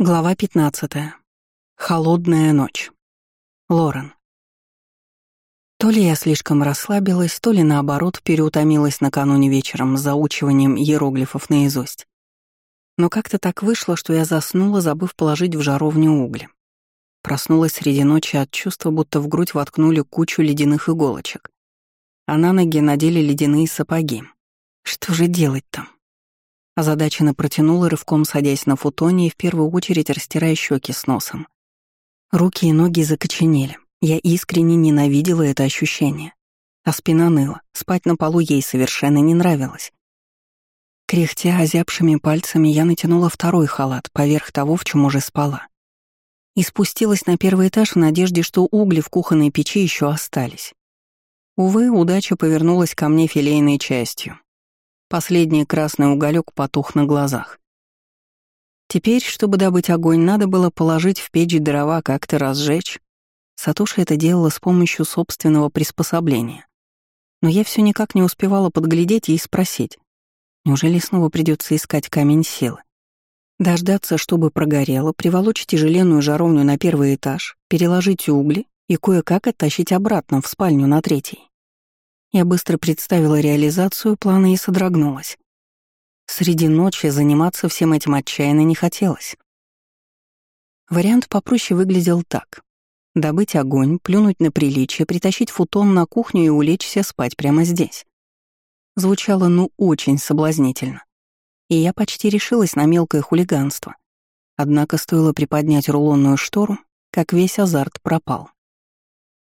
Глава 15. Холодная ночь. Лорен. То ли я слишком расслабилась, то ли наоборот переутомилась накануне вечером с заучиванием иероглифов наизусть. Но как-то так вышло, что я заснула, забыв положить в жаровню угли. Проснулась среди ночи от чувства, будто в грудь воткнули кучу ледяных иголочек. А на ноги надели ледяные сапоги. Что же делать там? Озадаченно протянула рывком, садясь на футоне и в первую очередь растирая щеки с носом. Руки и ноги закоченели. Я искренне ненавидела это ощущение. А спина ныла. Спать на полу ей совершенно не нравилось. Кряхтя озябшими пальцами, я натянула второй халат поверх того, в чем уже спала. И спустилась на первый этаж в надежде, что угли в кухонной печи еще остались. Увы, удача повернулась ко мне филейной частью. Последний красный уголек потух на глазах. Теперь, чтобы добыть огонь, надо было положить в печь дрова, как-то разжечь. Сатуша это делала с помощью собственного приспособления. Но я все никак не успевала подглядеть и спросить, неужели снова придется искать камень силы? Дождаться, чтобы прогорело, приволочь тяжеленную жаровню на первый этаж, переложить угли и кое-как оттащить обратно в спальню на третий. Я быстро представила реализацию плана и содрогнулась. Среди ночи заниматься всем этим отчаянно не хотелось. Вариант попроще выглядел так. Добыть огонь, плюнуть на приличие, притащить футон на кухню и улечься спать прямо здесь. Звучало ну очень соблазнительно. И я почти решилась на мелкое хулиганство. Однако стоило приподнять рулонную штору, как весь азарт пропал.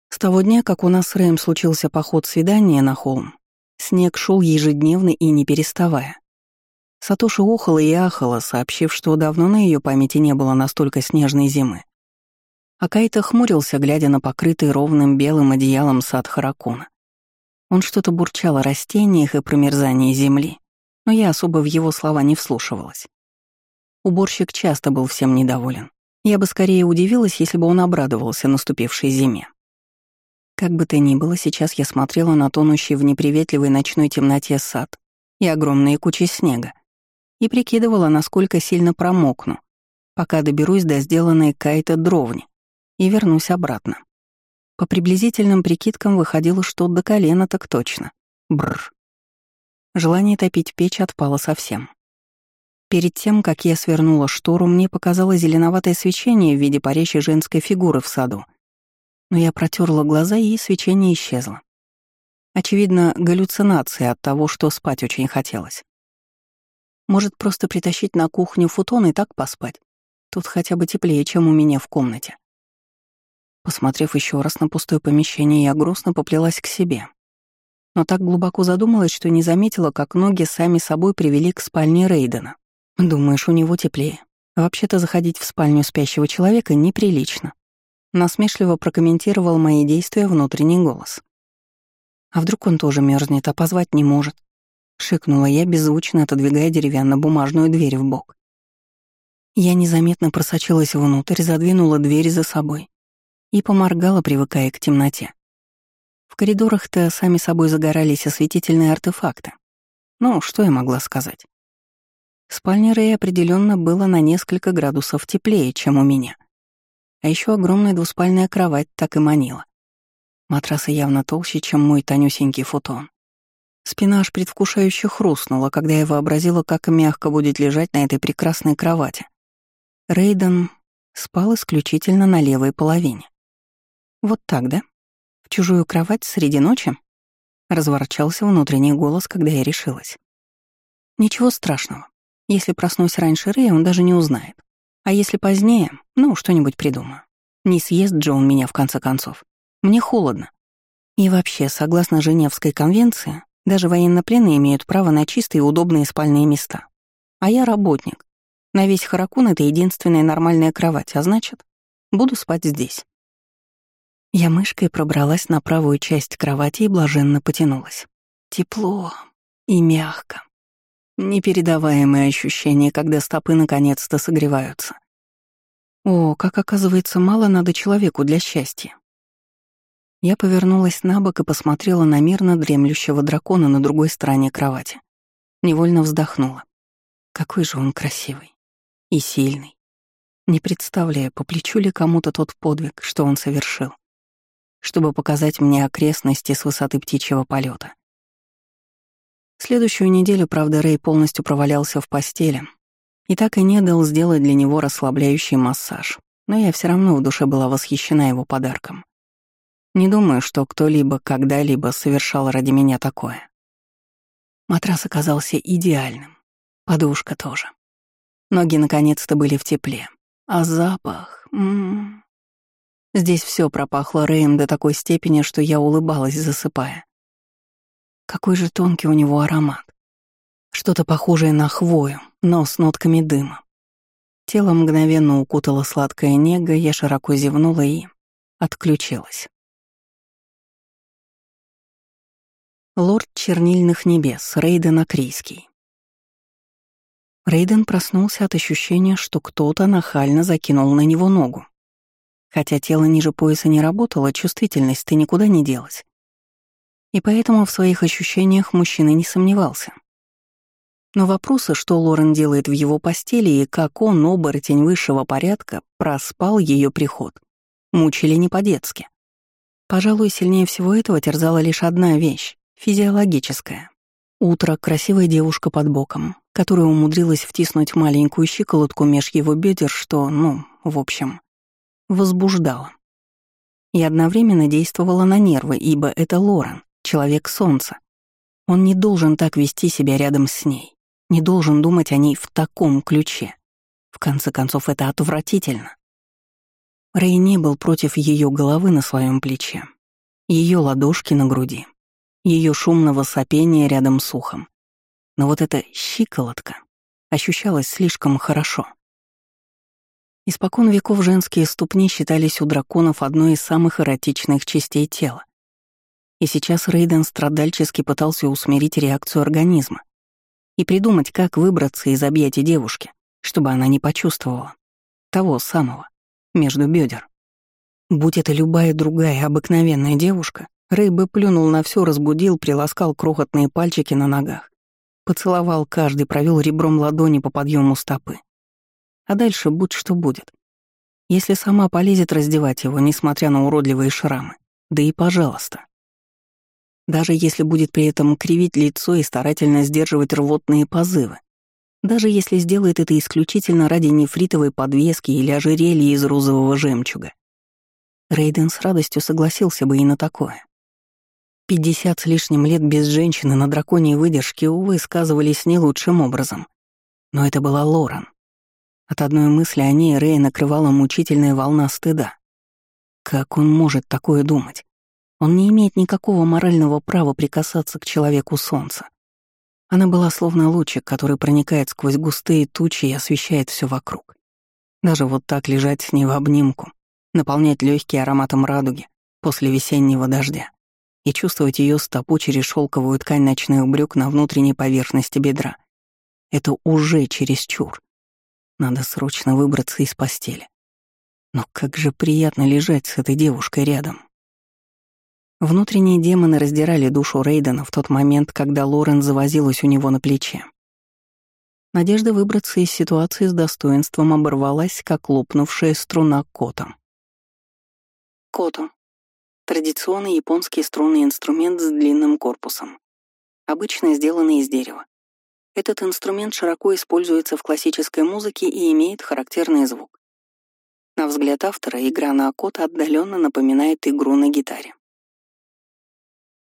С того дня, как у нас с Рэем случился поход свидания на холм, снег шел ежедневно и не переставая. Сатоши охала и ахала, сообщив, что давно на ее памяти не было настолько снежной зимы. А Кайта хмурился, глядя на покрытый ровным белым одеялом сад Харакуна. Он что-то бурчал о растениях и промерзании земли, но я особо в его слова не вслушивалась. Уборщик часто был всем недоволен. Я бы скорее удивилась, если бы он обрадовался наступившей зиме. Как бы то ни было, сейчас я смотрела на тонущий в неприветливой ночной темноте сад и огромные кучи снега и прикидывала, насколько сильно промокну, пока доберусь до сделанной кайта дровни и вернусь обратно. По приблизительным прикидкам выходило, что до колена так точно. Бррр. Желание топить печь отпало совсем. Перед тем, как я свернула штору, мне показалось зеленоватое свечение в виде парящей женской фигуры в саду — но я протерла глаза, и свечение исчезло. Очевидно, галлюцинация от того, что спать очень хотелось. Может, просто притащить на кухню футон и так поспать? Тут хотя бы теплее, чем у меня в комнате. Посмотрев еще раз на пустое помещение, я грустно поплелась к себе. Но так глубоко задумалась, что не заметила, как ноги сами собой привели к спальне Рейдена. Думаешь, у него теплее. Вообще-то заходить в спальню спящего человека неприлично. Насмешливо прокомментировал мои действия внутренний голос. «А вдруг он тоже мерзнет, а позвать не может?» — шикнула я, беззвучно отодвигая деревянно-бумажную дверь в бок. Я незаметно просочилась внутрь, задвинула дверь за собой и поморгала, привыкая к темноте. В коридорах-то сами собой загорались осветительные артефакты. Ну, что я могла сказать? В спальне Рэя определенно было на несколько градусов теплее, чем у меня — а еще огромная двуспальная кровать так и манила. Матрасы явно толще, чем мой тонюсенький футон. Спина аж предвкушающе хрустнула, когда я вообразила, как мягко будет лежать на этой прекрасной кровати. Рейден спал исключительно на левой половине. Вот так, да? В чужую кровать среди ночи? Разворчался внутренний голос, когда я решилась. Ничего страшного. Если проснусь раньше Рэя, он даже не узнает. А если позднее, ну, что-нибудь придумаю. Не съест Джон меня в конце концов. Мне холодно. И вообще, согласно Женевской конвенции, даже военнопленные имеют право на чистые и удобные спальные места. А я работник. На весь Харакун это единственная нормальная кровать, а значит, буду спать здесь. Я мышкой пробралась на правую часть кровати и блаженно потянулась. Тепло и мягко. Непередаваемые ощущения, когда стопы наконец-то согреваются. О, как оказывается, мало надо человеку для счастья. Я повернулась на бок и посмотрела на мирно дремлющего дракона на другой стороне кровати. Невольно вздохнула. Какой же он красивый. И сильный. Не представляя, по плечу ли кому-то тот подвиг, что он совершил, чтобы показать мне окрестности с высоты птичьего полета. Следующую неделю, правда, Рэй полностью провалялся в постели и так и не дал сделать для него расслабляющий массаж, но я все равно в душе была восхищена его подарком. Не думаю, что кто-либо когда-либо совершал ради меня такое. Матрас оказался идеальным, подушка тоже. Ноги наконец-то были в тепле, а запах... М -м -м. Здесь все пропахло Рэем до такой степени, что я улыбалась, засыпая. Какой же тонкий у него аромат. Что-то похожее на хвою, но с нотками дыма. Тело мгновенно укутало сладкая нега, я широко зевнула и отключилась. Лорд Чернильных Небес, Рейден Акрийский. Рейден проснулся от ощущения, что кто-то нахально закинул на него ногу. Хотя тело ниже пояса не работало, чувствительность-то никуда не делась и поэтому в своих ощущениях мужчина не сомневался. Но вопросы, что Лорен делает в его постели и как он, оборотень высшего порядка, проспал ее приход, мучили не по-детски. Пожалуй, сильнее всего этого терзала лишь одна вещь — физиологическая. Утро красивая девушка под боком, которая умудрилась втиснуть маленькую щиколотку меж его бедер, что, ну, в общем, возбуждала. И одновременно действовала на нервы, ибо это Лорен, человек солнца. Он не должен так вести себя рядом с ней, не должен думать о ней в таком ключе. В конце концов, это отвратительно. Рэй не был против ее головы на своем плече, ее ладошки на груди, ее шумного сопения рядом с ухом. Но вот эта щиколотка ощущалась слишком хорошо. Испокон веков женские ступни считались у драконов одной из самых эротичных частей тела. И сейчас Рейден страдальчески пытался усмирить реакцию организма и придумать, как выбраться из объятий девушки, чтобы она не почувствовала того самого, между бедер. Будь это любая другая обыкновенная девушка, Рэй бы плюнул на все, разбудил, приласкал крохотные пальчики на ногах, поцеловал каждый, провел ребром ладони по подъему стопы. А дальше будь что будет. Если сама полезет раздевать его, несмотря на уродливые шрамы, да и пожалуйста даже если будет при этом кривить лицо и старательно сдерживать рвотные позывы. Даже если сделает это исключительно ради нефритовой подвески или ожерелья из розового жемчуга. Рейден с радостью согласился бы и на такое. Пятьдесят с лишним лет без женщины на драконьей выдержке, увы, сказывались не лучшим образом. Но это была Лорен. От одной мысли о ней Рэй накрывала мучительная волна стыда. Как он может такое думать? Он не имеет никакого морального права прикасаться к человеку солнца. Она была словно лучик, который проникает сквозь густые тучи и освещает все вокруг. Даже вот так лежать с ней в обнимку, наполнять легкие ароматом радуги после весеннего дождя и чувствовать ее стопу через шелковую ткань ночных брюк на внутренней поверхности бедра. Это уже чересчур. Надо срочно выбраться из постели. Но как же приятно лежать с этой девушкой рядом. Внутренние демоны раздирали душу Рейдена в тот момент, когда Лорен завозилась у него на плече. Надежда выбраться из ситуации с достоинством оборвалась, как лопнувшая струна кота. Кото — традиционный японский струнный инструмент с длинным корпусом, обычно сделанный из дерева. Этот инструмент широко используется в классической музыке и имеет характерный звук. На взгляд автора, игра на кота отдаленно напоминает игру на гитаре.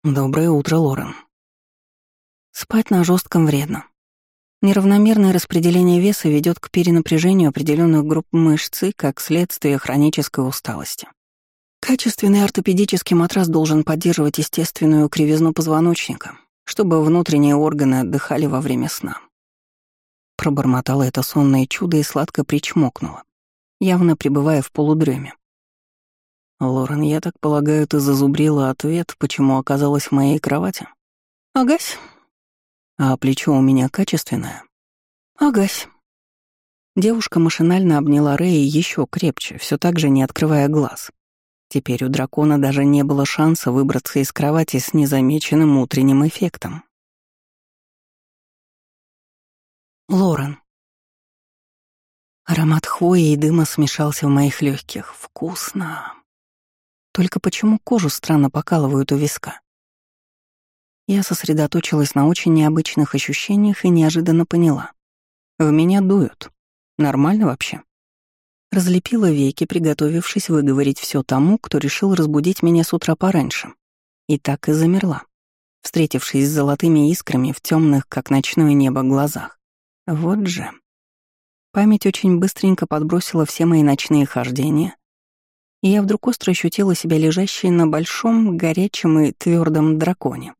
Доброе утро, Лорен. Спать на жестком вредно. Неравномерное распределение веса ведет к перенапряжению определенных групп мышц и, как следствие, хронической усталости. Качественный ортопедический матрас должен поддерживать естественную кривизну позвоночника, чтобы внутренние органы отдыхали во время сна. Пробормотала это сонное чудо и сладко причмокнула, явно пребывая в полудреме. «Лорен, я так полагаю, ты зазубрила ответ, почему оказалась в моей кровати?» «Агась». «А плечо у меня качественное?» «Агась». Девушка машинально обняла Рэя еще крепче, все так же не открывая глаз. Теперь у дракона даже не было шанса выбраться из кровати с незамеченным утренним эффектом. Лорен. Аромат хвои и дыма смешался в моих легких. Вкусно. Только почему кожу странно покалывают у виска? Я сосредоточилась на очень необычных ощущениях и неожиданно поняла. В меня дуют. Нормально вообще? Разлепила веки, приготовившись выговорить все тому, кто решил разбудить меня с утра пораньше. И так и замерла, встретившись с золотыми искрами в темных, как ночное небо, глазах. Вот же. Память очень быстренько подбросила все мои ночные хождения, и я вдруг остро ощутила себя лежащей на большом, горячем и твердом драконе.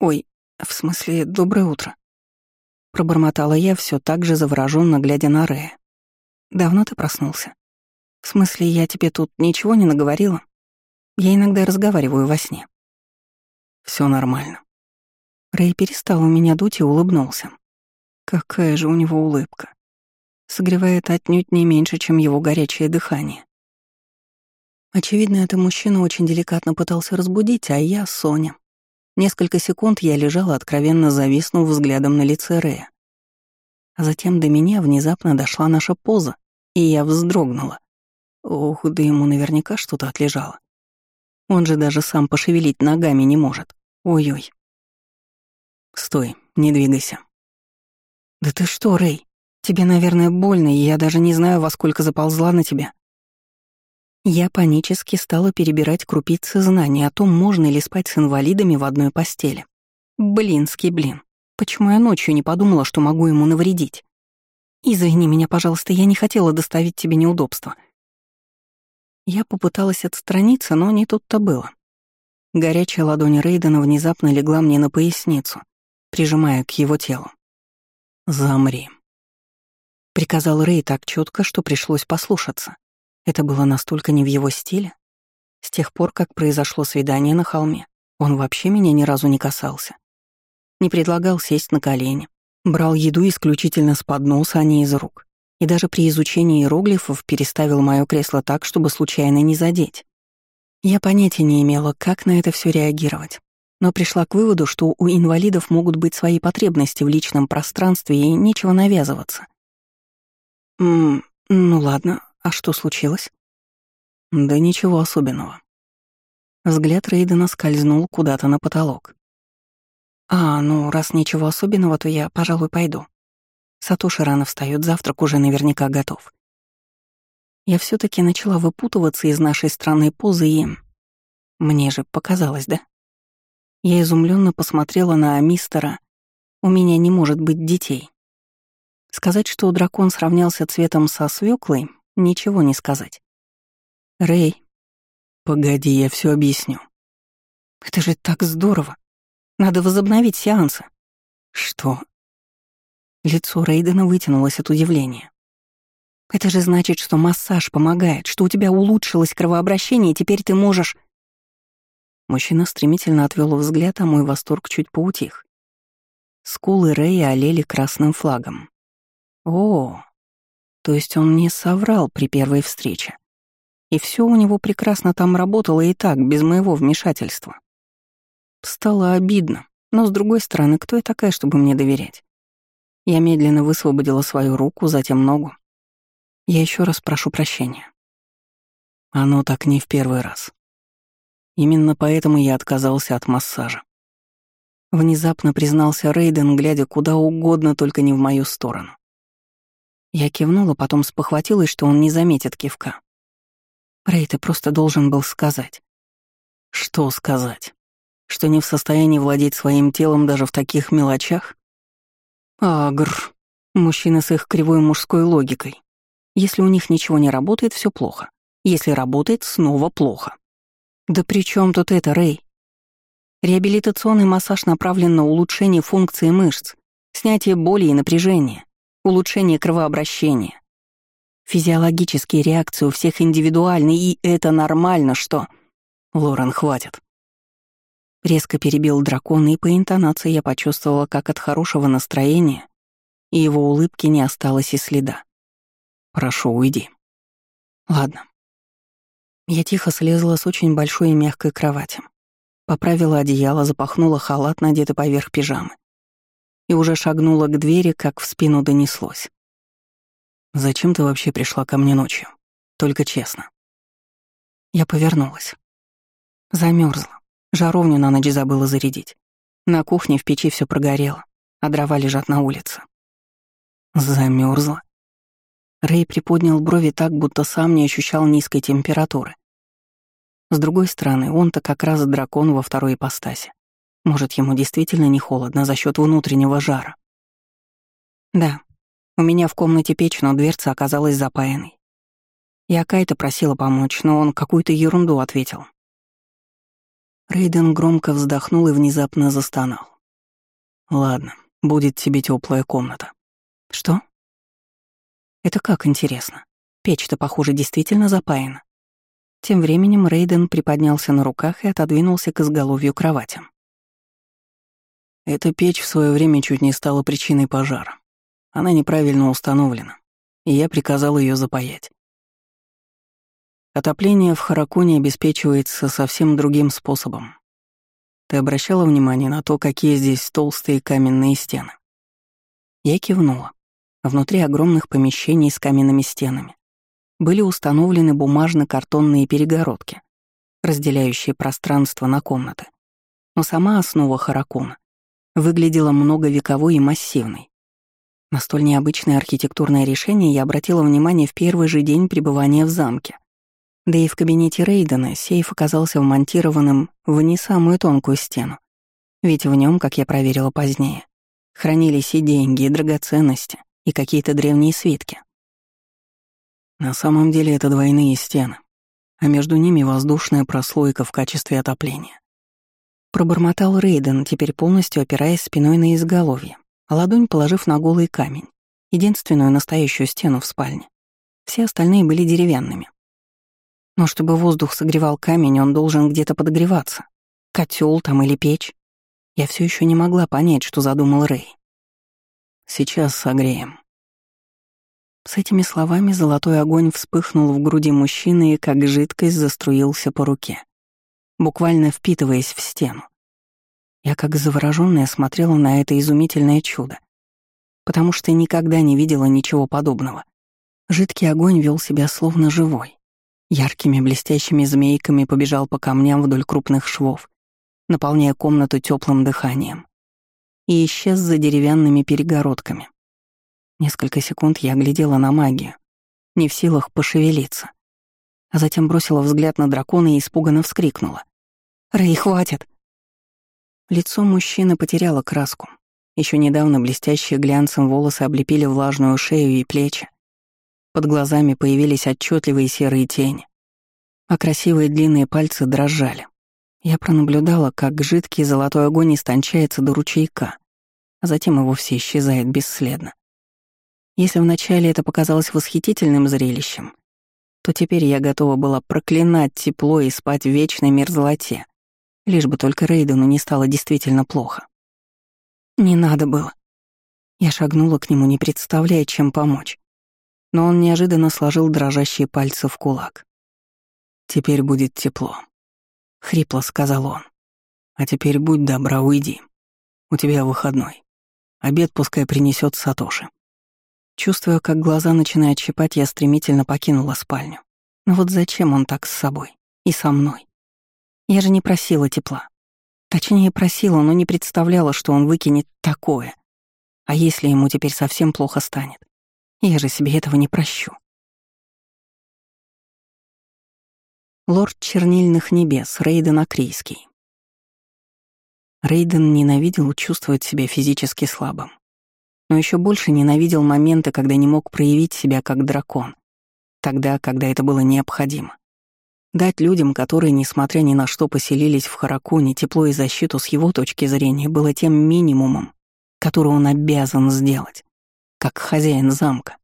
«Ой, в смысле, доброе утро», — пробормотала я, все так же завороженно глядя на Рея. Давно ты проснулся? В смысле, я тебе тут ничего не наговорила? Я иногда разговариваю во сне. Все нормально. Рэй перестал у меня дуть и улыбнулся. Какая же у него улыбка. Согревает отнюдь не меньше, чем его горячее дыхание. Очевидно, это мужчина очень деликатно пытался разбудить, а я — Соня. Несколько секунд я лежала, откровенно зависнув взглядом на лице Рэя. А затем до меня внезапно дошла наша поза, и я вздрогнула. Ох, да ему наверняка что-то отлежало. Он же даже сам пошевелить ногами не может. Ой-ой. Стой, не двигайся. Да ты что, Рэй? Тебе, наверное, больно, и я даже не знаю, во сколько заползла на тебя. Я панически стала перебирать крупицы знаний о том, можно ли спать с инвалидами в одной постели. Блинский блин. Почему я ночью не подумала, что могу ему навредить? Извини меня, пожалуйста, я не хотела доставить тебе неудобства. Я попыталась отстраниться, но не тут-то было. Горячая ладонь Рейдена внезапно легла мне на поясницу, прижимая к его телу. «Замри», — приказал Рей так четко, что пришлось послушаться. Это было настолько не в его стиле. С тех пор, как произошло свидание на холме, он вообще меня ни разу не касался не предлагал сесть на колени, брал еду исключительно с подноса, а не из рук. И даже при изучении иероглифов переставил мое кресло так, чтобы случайно не задеть. Я понятия не имела, как на это все реагировать, но пришла к выводу, что у инвалидов могут быть свои потребности в личном пространстве и нечего навязываться. «Ммм, ну ладно, а что случилось?» «Да ничего особенного». Взгляд Рейдена скользнул куда-то на потолок. «А, ну, раз ничего особенного, то я, пожалуй, пойду. Сатоши рано встает, завтрак уже наверняка готов». Я все таки начала выпутываться из нашей странной позы и... Мне же показалось, да? Я изумленно посмотрела на мистера «У меня не может быть детей». Сказать, что дракон сравнялся цветом со свеклой, ничего не сказать. Рэй. Погоди, я все объясню. Это же так здорово. Надо возобновить сеансы. Что? Лицо Рейдена вытянулось от удивления. Это же значит, что массаж помогает, что у тебя улучшилось кровообращение, и теперь ты можешь... Мужчина стремительно отвел взгляд, а мой восторг чуть поутих. Скулы Рэя олели красным флагом. О, то есть он не соврал при первой встрече. И все у него прекрасно там работало и так, без моего вмешательства. Стало обидно, но с другой стороны, кто я такая, чтобы мне доверять? Я медленно высвободила свою руку, затем ногу. Я еще раз прошу прощения. Оно так не в первый раз. Именно поэтому я отказался от массажа. Внезапно признался Рейден, глядя куда угодно, только не в мою сторону. Я кивнула, потом спохватилась, что он не заметит кивка. Рей, ты просто должен был сказать. Что сказать? что не в состоянии владеть своим телом даже в таких мелочах? Агр. Мужчины с их кривой мужской логикой. Если у них ничего не работает, все плохо. Если работает, снова плохо. Да при чем тут это, Рэй? Реабилитационный массаж направлен на улучшение функции мышц, снятие боли и напряжения, улучшение кровообращения. Физиологические реакции у всех индивидуальны, и это нормально, что... Лорен, хватит. Резко перебил дракон, и по интонации я почувствовала, как от хорошего настроения и его улыбки не осталось и следа. «Прошу, уйди». «Ладно». Я тихо слезла с очень большой и мягкой кровати. Поправила одеяло, запахнула халат, надетый поверх пижамы. И уже шагнула к двери, как в спину донеслось. «Зачем ты вообще пришла ко мне ночью? Только честно». Я повернулась. Замерзла. Жаровню на ночь забыла зарядить. На кухне в печи все прогорело, а дрова лежат на улице. Замерзла. Рэй приподнял брови так, будто сам не ощущал низкой температуры. С другой стороны, он-то как раз дракон во второй ипостаси. Может, ему действительно не холодно за счет внутреннего жара. Да, у меня в комнате печь, но дверца оказалась запаянной. Я Кайта просила помочь, но он какую-то ерунду ответил. Рейден громко вздохнул и внезапно застонал. «Ладно, будет тебе теплая комната». «Что?» «Это как интересно. Печь-то, похоже, действительно запаяна». Тем временем Рейден приподнялся на руках и отодвинулся к изголовью кровати. Эта печь в свое время чуть не стала причиной пожара. Она неправильно установлена, и я приказал ее запаять. Отопление в Харакуне обеспечивается совсем другим способом. Ты обращала внимание на то, какие здесь толстые каменные стены? Я кивнула. Внутри огромных помещений с каменными стенами были установлены бумажно-картонные перегородки, разделяющие пространство на комнаты. Но сама основа Харакуна выглядела многовековой и массивной. На столь необычное архитектурное решение я обратила внимание в первый же день пребывания в замке — да и в кабинете Рейдена сейф оказался вмонтированным в не самую тонкую стену. Ведь в нем, как я проверила позднее, хранились и деньги, и драгоценности, и какие-то древние свитки. На самом деле это двойные стены, а между ними воздушная прослойка в качестве отопления. Пробормотал Рейден, теперь полностью опираясь спиной на изголовье, а ладонь положив на голый камень, единственную настоящую стену в спальне. Все остальные были деревянными. Но чтобы воздух согревал камень, он должен где-то подогреваться. Котел там или печь. Я все еще не могла понять, что задумал Рэй. Сейчас согреем. С этими словами золотой огонь вспыхнул в груди мужчины и как жидкость заструился по руке, буквально впитываясь в стену. Я как заворожённая смотрела на это изумительное чудо, потому что никогда не видела ничего подобного. Жидкий огонь вел себя словно живой. Яркими блестящими змейками побежал по камням вдоль крупных швов, наполняя комнату теплым дыханием. И исчез за деревянными перегородками. Несколько секунд я глядела на магию, не в силах пошевелиться. А затем бросила взгляд на дракона и испуганно вскрикнула. «Рэй, хватит!» Лицо мужчины потеряло краску. Еще недавно блестящие глянцем волосы облепили влажную шею и плечи, под глазами появились отчетливые серые тени, а красивые длинные пальцы дрожали. Я пронаблюдала, как жидкий золотой огонь истончается до ручейка, а затем и вовсе исчезает бесследно. Если вначале это показалось восхитительным зрелищем, то теперь я готова была проклинать тепло и спать в вечной мерзлоте, лишь бы только Рейдену не стало действительно плохо. Не надо было. Я шагнула к нему, не представляя, чем помочь но он неожиданно сложил дрожащие пальцы в кулак. «Теперь будет тепло», — хрипло сказал он. «А теперь будь добра, уйди. У тебя выходной. Обед пускай принесет Сатоши». Чувствуя, как глаза начинают щипать, я стремительно покинула спальню. Но вот зачем он так с собой? И со мной? Я же не просила тепла. Точнее, просила, но не представляла, что он выкинет такое. А если ему теперь совсем плохо станет? Я же себе этого не прощу. Лорд Чернильных Небес, Рейден Акрийский. Рейден ненавидел чувствовать себя физически слабым. Но еще больше ненавидел моменты, когда не мог проявить себя как дракон. Тогда, когда это было необходимо. Дать людям, которые, несмотря ни на что, поселились в Харакуне, тепло и защиту с его точки зрения было тем минимумом, который он обязан сделать как хозяин замка,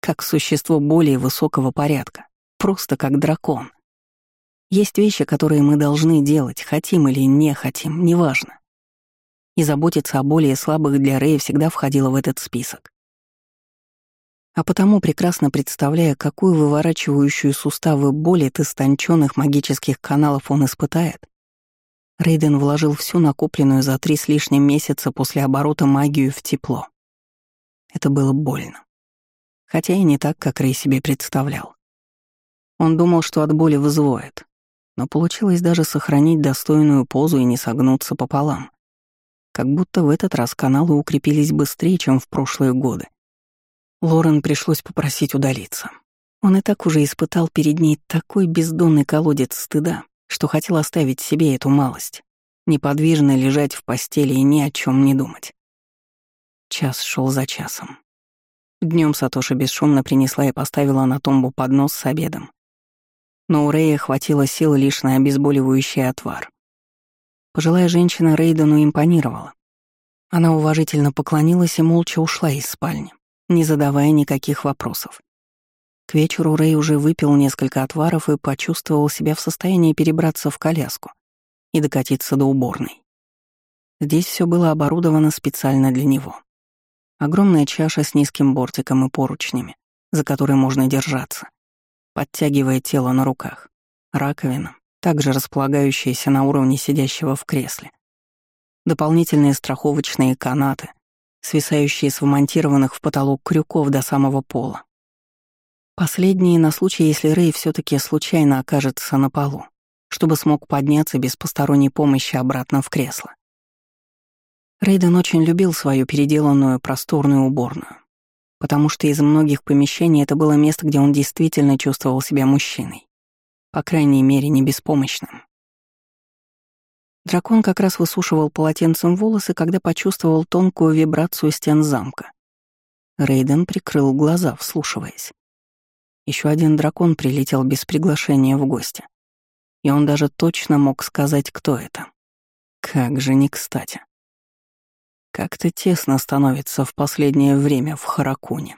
как существо более высокого порядка, просто как дракон. Есть вещи, которые мы должны делать, хотим или не хотим, неважно. И заботиться о более слабых для Рэя всегда входило в этот список. А потому, прекрасно представляя, какую выворачивающую суставы боль от истонченных магических каналов он испытает, Рейден вложил всю накопленную за три с лишним месяца после оборота магию в тепло. Это было больно. хотя и не так, как Рэй себе представлял. Он думал, что от боли взвоет, но получилось даже сохранить достойную позу и не согнуться пополам. Как будто в этот раз каналы укрепились быстрее, чем в прошлые годы. Лорен пришлось попросить удалиться. Он и так уже испытал перед ней такой бездонный колодец стыда, что хотел оставить себе эту малость, неподвижно лежать в постели и ни о чем не думать. Час шел за часом. Днем Сатоши бесшумно принесла и поставила на тумбу поднос с обедом. Но у Рэя хватило сил лишь на обезболивающий отвар. Пожилая женщина Рейдену импонировала. Она уважительно поклонилась и молча ушла из спальни, не задавая никаких вопросов. К вечеру Рэй уже выпил несколько отваров и почувствовал себя в состоянии перебраться в коляску и докатиться до уборной. Здесь все было оборудовано специально для него. Огромная чаша с низким бортиком и поручнями, за которой можно держаться, подтягивая тело на руках. Раковина, также располагающаяся на уровне сидящего в кресле. Дополнительные страховочные канаты, свисающие с вмонтированных в потолок крюков до самого пола. Последние на случай, если Рэй все таки случайно окажется на полу, чтобы смог подняться без посторонней помощи обратно в кресло. Рейден очень любил свою переделанную просторную уборную, потому что из многих помещений это было место, где он действительно чувствовал себя мужчиной. По крайней мере, не беспомощным. Дракон как раз высушивал полотенцем волосы, когда почувствовал тонкую вибрацию стен замка. Рейден прикрыл глаза, вслушиваясь. Еще один дракон прилетел без приглашения в гости. И он даже точно мог сказать, кто это. Как же не кстати. Как-то тесно становится в последнее время в Харакуне.